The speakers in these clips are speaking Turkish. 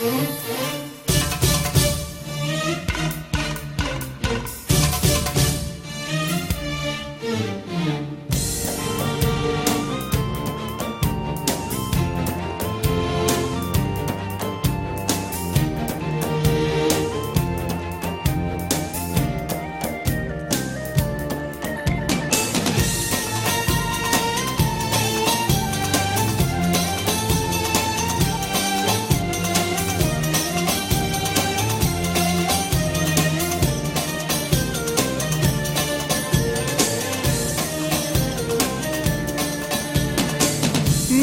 Mm-hmm.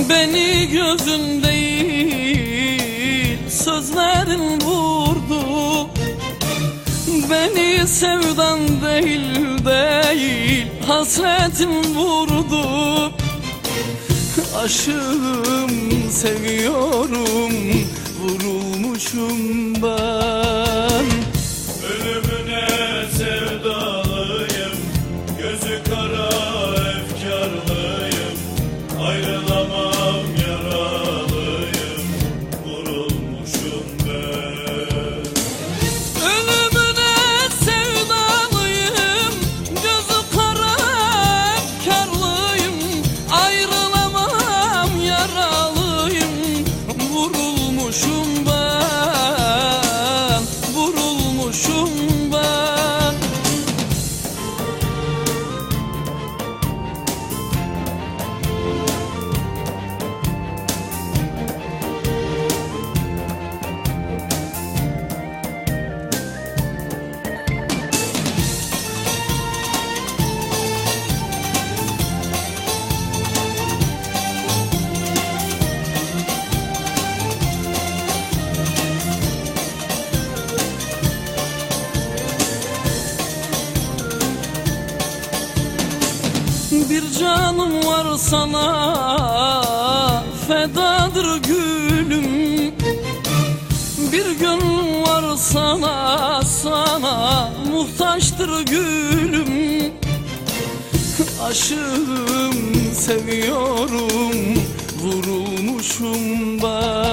Beni gözün değil sözlerin vurdu. Beni sevdan değil değil hasretin vurdu. Aşığım seviyorum vurulmuşum ben. Ölümüne sevdalıyım Gözü kara Bir canım var sana fedadır gülüm. Bir gönlüm var sana sana muhtaçtır gülüm. Aşığım seviyorum vurulmuşum ben